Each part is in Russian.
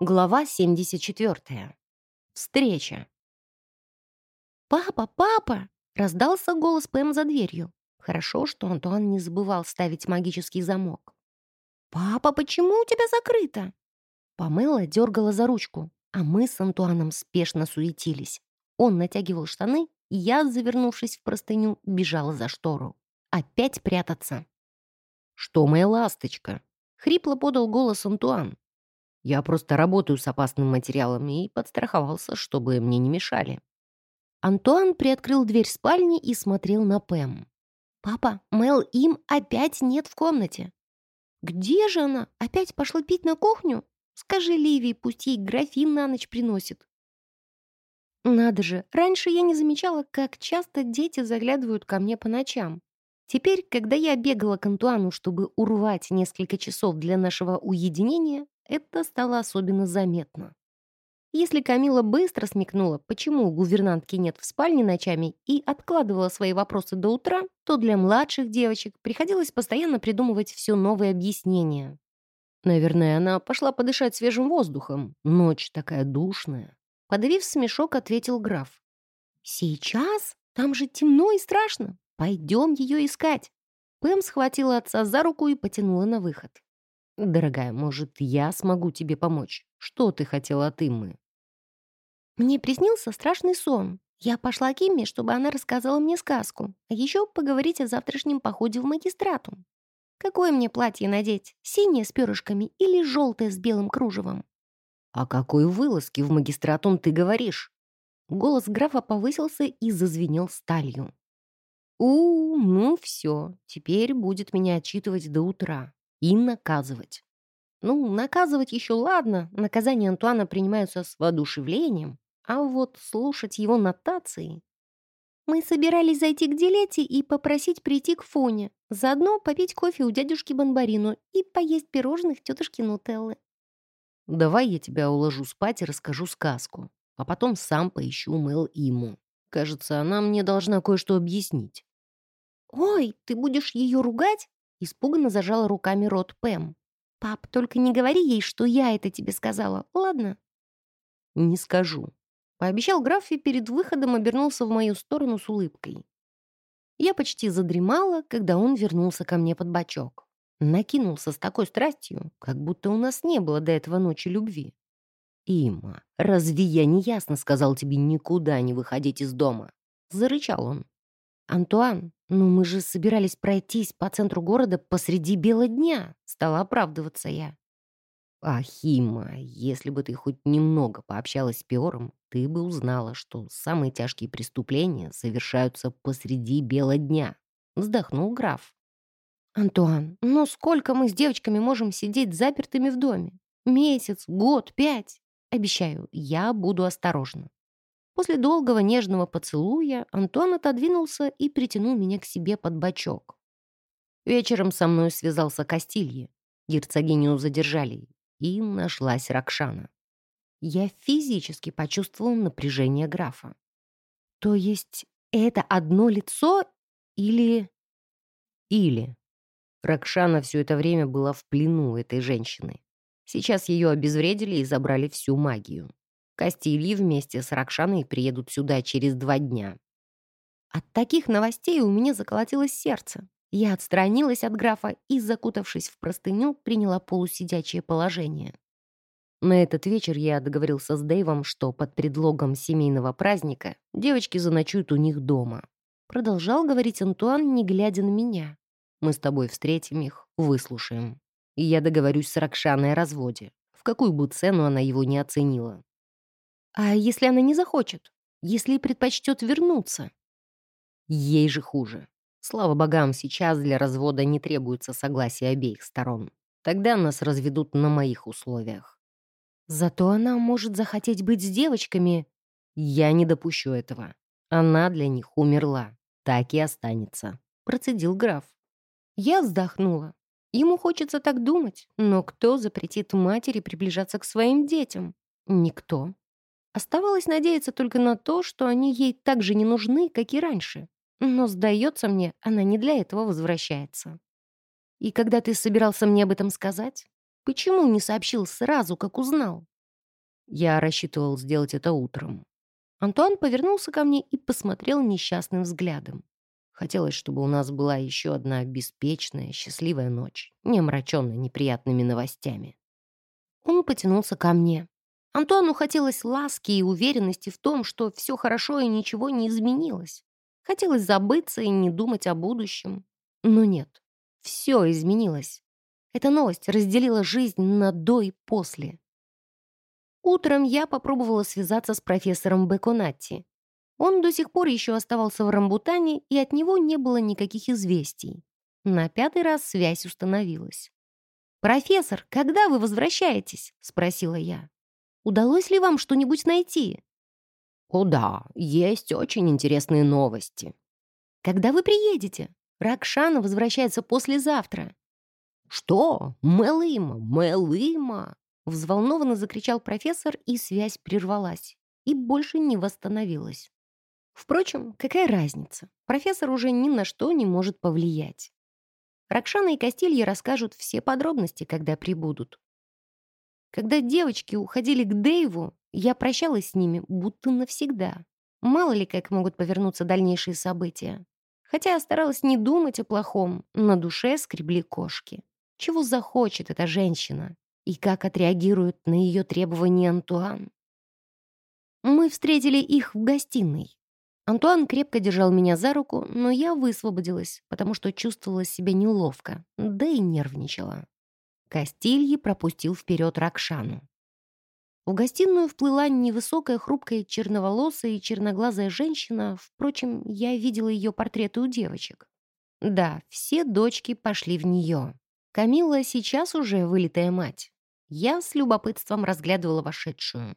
Глава 74. Встреча. «Папа, папа!» — раздался голос Пэм за дверью. Хорошо, что Антуан не забывал ставить магический замок. «Папа, почему у тебя закрыто?» Памела дергала за ручку, а мы с Антуаном спешно суетились. Он натягивал штаны, и я, завернувшись в простыню, бежала за штору. Опять прятаться. «Что, моя ласточка?» — хрипло подал голос Антуан. Я просто работаю с опасным материалом и подстраховался, чтобы мне не мешали». Антуан приоткрыл дверь спальни и смотрел на Пэм. «Папа, Мел им опять нет в комнате». «Где же она? Опять пошла пить на кухню? Скажи Ливии, пусть ей графин на ночь приносит». Надо же, раньше я не замечала, как часто дети заглядывают ко мне по ночам. Теперь, когда я бегала к Антуану, чтобы урвать несколько часов для нашего уединения, это стало особенно заметно. Если Камила быстро смекнула, почему гувернантки нет в спальне ночами и откладывала свои вопросы до утра, то для младших девочек приходилось постоянно придумывать все новые объяснения. Наверное, она пошла подышать свежим воздухом. Ночь такая душная. Подавив смешок, ответил граф. «Сейчас? Там же темно и страшно. Пойдем ее искать». Пэм схватила отца за руку и потянула на выход. «Дорогая, может, я смогу тебе помочь? Что ты хотела от Иммы?» «Мне приснился страшный сон. Я пошла к Имме, чтобы она рассказала мне сказку, а еще поговорить о завтрашнем походе в магистрату. Какое мне платье надеть? Синее с перышками или желтое с белым кружевом?» «О какой вылазке в магистратум ты говоришь?» Голос графа повысился и зазвенел сталью. «У, ну все, теперь будет меня отчитывать до утра и наказывать. Ну, наказывать еще ладно, наказания Антуана принимаются с воодушевлением, а вот слушать его нотации... Мы собирались зайти к Дилете и попросить прийти к Фоне, заодно попить кофе у дядюшки Бонбарину и поесть пирожных тетушки Нутеллы. Давай я тебя уложу спать и расскажу сказку, а потом сам поищу Мэл Иму. Кажется, она мне должна кое-что объяснить. «Ой, ты будешь ее ругать?» Испуганно зажала руками рот Пэм. «Пап, только не говори ей, что я это тебе сказала, ладно?» «Не скажу», — пообещал граф и перед выходом обернулся в мою сторону с улыбкой. Я почти задремала, когда он вернулся ко мне под бочок. Накинулся с такой страстью, как будто у нас не было до этого ночи любви. «Има, разве я не ясно сказал тебе никуда не выходить из дома?» — зарычал он. «Антуан, ну мы же собирались пройтись по центру города посреди бела дня», — стала оправдываться я. «Ахима, если бы ты хоть немного пообщалась с Пиором, ты бы узнала, что самые тяжкие преступления совершаются посреди бела дня», — вздохнул граф. «Антуан, ну сколько мы с девочками можем сидеть запертыми в доме? Месяц, год, пять? Обещаю, я буду осторожна». После долгого нежного поцелуя Антуан отодвинулся и притянул меня к себе под бочок. Вечером со мной связался Кастилье. Герцогиню задержали, и нашлась Ракшана. Я физически почувствовал напряжение графа. То есть это одно лицо или... Или. Ракшана все это время была в плену этой женщины. Сейчас ее обезвредили и забрали всю магию. Кастильи вместе с Ракшаной приедут сюда через два дня. От таких новостей у меня заколотилось сердце. Я отстранилась от графа и, закутавшись в простыню, приняла полусидячее положение. На этот вечер я договорился с Дэйвом, что под предлогом семейного праздника девочки заночуют у них дома. Продолжал говорить Антуан, не глядя на меня. Мы с тобой встретим их, выслушаем. И я договорюсь с Ракшаной о разводе, в какую бы цену она его не оценила. А если она не захочет? Если предпочтет вернуться? Ей же хуже. Слава богам, сейчас для развода не требуется согласия обеих сторон. Тогда нас разведут на моих условиях. Зато она может захотеть быть с девочками. Я не допущу этого. Она для них умерла. Так и останется. Процедил граф. Я вздохнула. Ему хочется так думать, но кто запретит матери приближаться к своим детям? Никто. Оставалось надеяться только на то, что они ей так же не нужны, как и раньше. Но, сдается мне, она не для этого возвращается. И когда ты собирался мне об этом сказать, почему не сообщил сразу, как узнал? Я рассчитывал сделать это утром. Антуан повернулся ко мне и посмотрел несчастным взглядом. Хотелось, чтобы у нас была еще одна беспечная, счастливая ночь, не омраченная неприятными новостями. Он потянулся ко мне. Антуану хотелось ласки и уверенности в том, что все хорошо и ничего не изменилось. Хотелось забыться и не думать о будущем. Но нет, все изменилось. Эта новость разделила жизнь на до и после. Утром я попробовала связаться с профессором Беконатти. Он до сих пор еще оставался в Рамбутане, и от него не было никаких известий. На пятый раз связь установилась. «Профессор, когда вы возвращаетесь?» — спросила я. «Удалось ли вам что-нибудь найти?» «О да, есть очень интересные новости». «Когда вы приедете? Ракшана возвращается послезавтра». «Что? Мелыма, Мелыма!» Взволнованно закричал профессор, и связь прервалась. И больше не восстановилась. Впрочем, какая разница? Профессор уже ни на что не может повлиять. Ракшана и Кастилья расскажут все подробности, когда прибудут. Когда девочки уходили к Дэйву, я прощалась с ними будто навсегда. Мало ли как могут повернуться дальнейшие события. Хотя я старалась не думать о плохом, на душе скребли кошки. Чего захочет эта женщина? и как отреагирует на ее требования Антуан. Мы встретили их в гостиной. Антуан крепко держал меня за руку, но я высвободилась, потому что чувствовала себя неловко, да и нервничала. Кастильи пропустил вперед Ракшану. В гостиную вплыла невысокая, хрупкая, черноволосая и черноглазая женщина. Впрочем, я видела ее портреты у девочек. Да, все дочки пошли в нее. Камилла сейчас уже вылитая мать. Я с любопытством разглядывала вошедшую.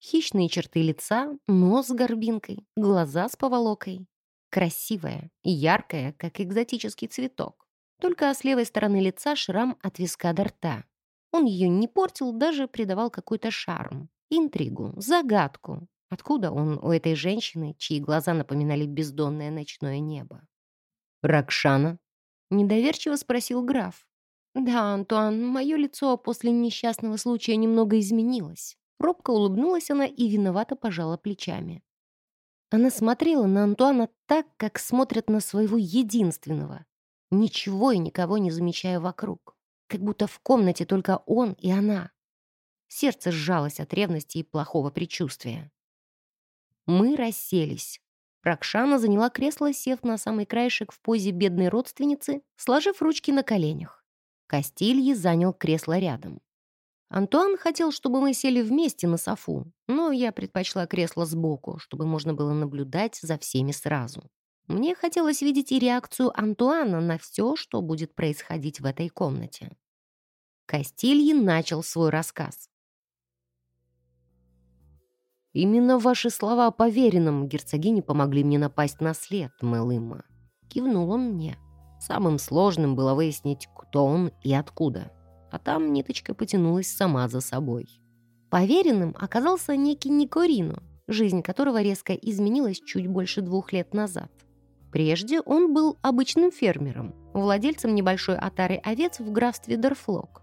Хищные черты лица, нос с горбинкой, глаза с поволокой. Красивая яркая, как экзотический цветок. Только с левой стороны лица шрам от виска до рта. Он ее не портил, даже придавал какой-то шарм, интригу, загадку. Откуда он у этой женщины, чьи глаза напоминали бездонное ночное небо? «Ракшана?» — недоверчиво спросил граф. «Да, Антуан, мое лицо после несчастного случая немного изменилось». Робко улыбнулась она и виновато пожала плечами. Она смотрела на Антуана так, как смотрят на своего единственного, ничего и никого не замечая вокруг, как будто в комнате только он и она. Сердце сжалось от ревности и плохого предчувствия. Мы расселись. Ракшана заняла кресло, сев на самый краешек в позе бедной родственницы, сложив ручки на коленях. Кастильи занял кресло рядом. Антуан хотел, чтобы мы сели вместе на софу, но я предпочла кресло сбоку, чтобы можно было наблюдать за всеми сразу. Мне хотелось видеть и реакцию Антуана на все, что будет происходить в этой комнате. Кастильи начал свой рассказ. «Именно ваши слова о поверенном герцогине помогли мне напасть на след, Мелыма», — кивнул он мне. Самым сложным было выяснить, кто он и откуда. А там ниточка потянулась сама за собой. Поверенным оказался некий Никорино, жизнь которого резко изменилась чуть больше двух лет назад. Прежде он был обычным фермером, владельцем небольшой отары овец в графстве Дорфлок.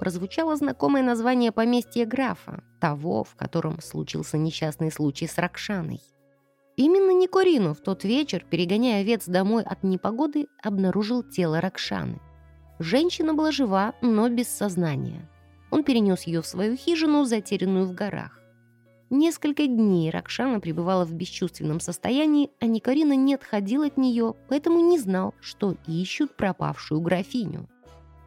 Прозвучало знакомое название поместья графа, того, в котором случился несчастный случай с Ракшаной. Именно Никорину в тот вечер, перегоняя овец домой от непогоды, обнаружил тело Ракшаны. Женщина была жива, но без сознания. Он перенес ее в свою хижину, затерянную в горах. Несколько дней Ракшана пребывала в бесчувственном состоянии, а Никорина не отходил от нее, поэтому не знал, что ищут пропавшую графиню.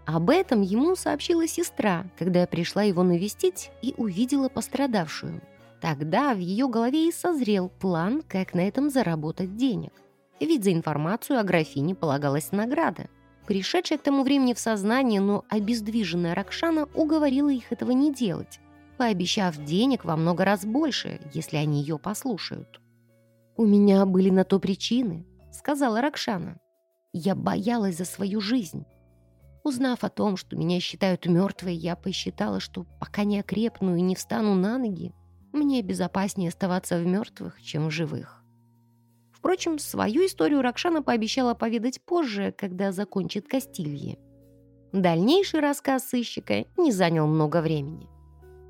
Об этом ему сообщила сестра, когда пришла его навестить и увидела пострадавшую. Тогда в ее голове и созрел план, как на этом заработать денег. Ведь за информацию о графине полагалась награда. Пришедшая к тому времени в сознание, но обездвиженная Ракшана уговорила их этого не делать, пообещав денег во много раз больше, если они ее послушают. «У меня были на то причины», — сказала Ракшана. «Я боялась за свою жизнь». Узнав о том, что меня считают мертвой, я посчитала, что пока не окрепну и не встану на ноги, мне безопаснее оставаться в мертвых, чем в живых. Впрочем, свою историю Ракшана пообещала поведать позже, когда закончит Кастильи. Дальнейший рассказ сыщика не занял много времени.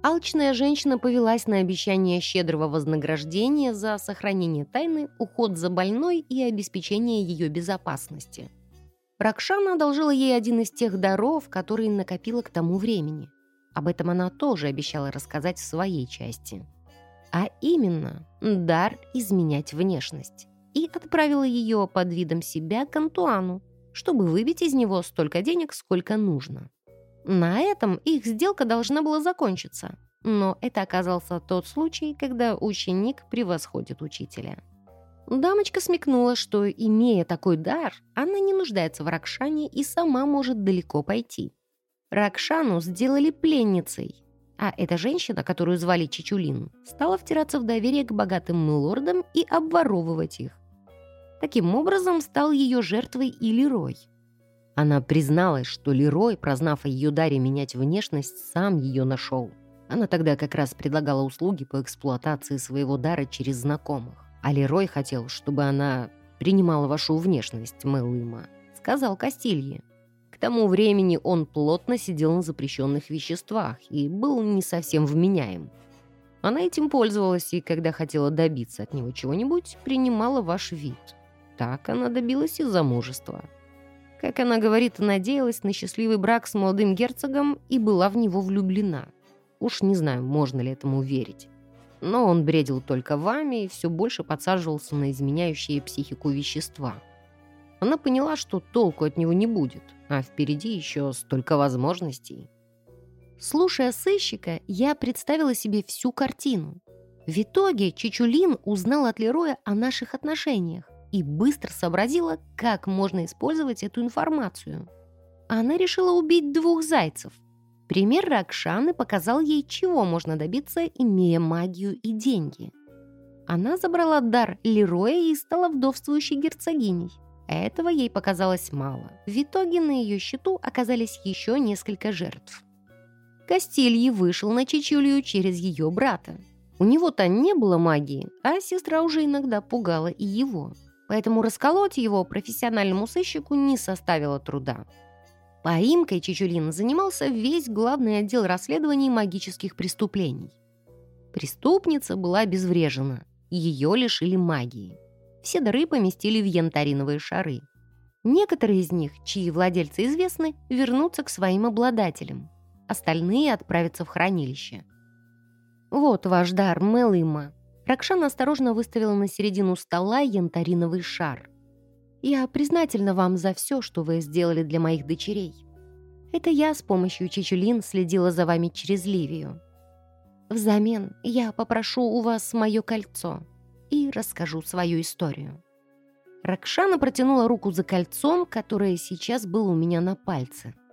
Алчная женщина повелась на обещание щедрого вознаграждения за сохранение тайны, уход за больной и обеспечение ее безопасности. Ракшана одолжила ей один из тех даров, которые накопила к тому времени. Об этом она тоже обещала рассказать в своей части. А именно, дар изменять внешность. И отправила ее под видом себя к Антуану, чтобы выбить из него столько денег, сколько нужно. На этом их сделка должна была закончиться. Но это оказался тот случай, когда ученик превосходит учителя. Дамочка смекнула, что, имея такой дар, она не нуждается в Ракшане и сама может далеко пойти. Ракшану сделали пленницей, а эта женщина, которую звали Чичулин, стала втираться в доверие к богатым милордам и обворовывать их. Таким образом, стал ее жертвой и Лерой – она призналась, что Лерой, прознав о ее даре менять внешность, сам ее нашел. Она тогда как раз предлагала услуги по эксплуатации своего дара через знакомых. А Лерой хотел, чтобы она принимала вашу внешность, Мэлыма, сказал Кастилье. К тому времени он плотно сидел на запрещенных веществах и был не совсем вменяем. Она этим пользовалась и, когда хотела добиться от него чего-нибудь, принимала ваш вид. Так она добилась и замужества. Как она говорит, надеялась на счастливый брак с молодым герцогом и была в него влюблена. Уж не знаю, можно ли этому верить. Но он бредил только вами и все больше подсаживался на изменяющие психику вещества. Она поняла, что толку от него не будет, а впереди еще столько возможностей. Слушая сыщика, я представила себе всю картину. В итоге Чичулин узнал от Лероя о наших отношениях и быстро сообразила, как можно использовать эту информацию. Она решила убить двух зайцев. Пример Ракшаны показал ей, чего можно добиться, имея магию и деньги. Она забрала дар Лероя и стала вдовствующей герцогиней. Этого ей показалось мало. В итоге на ее счету оказались еще несколько жертв. Кастильи вышел на Чичулью через ее брата. У него-то не было магии, а сестра уже иногда пугала и его поэтому расколоть его профессиональному сыщику не составило труда. Поимкой Чичулин занимался весь главный отдел расследований магических преступлений. Преступница была обезврежена, ее лишили магии. Все дары поместили в янтариновые шары. Некоторые из них, чьи владельцы известны, вернутся к своим обладателям. Остальные отправятся в хранилище. «Вот ваш дар, Мелыма», Ракшан осторожно выставила на середину стола янтариновый шар. «Я признательна вам за все, что вы сделали для моих дочерей. Это я с помощью Чичулин следила за вами через Ливию. Взамен я попрошу у вас мое кольцо и расскажу свою историю». Ракшана протянула руку за кольцом, которое сейчас было у меня на пальце –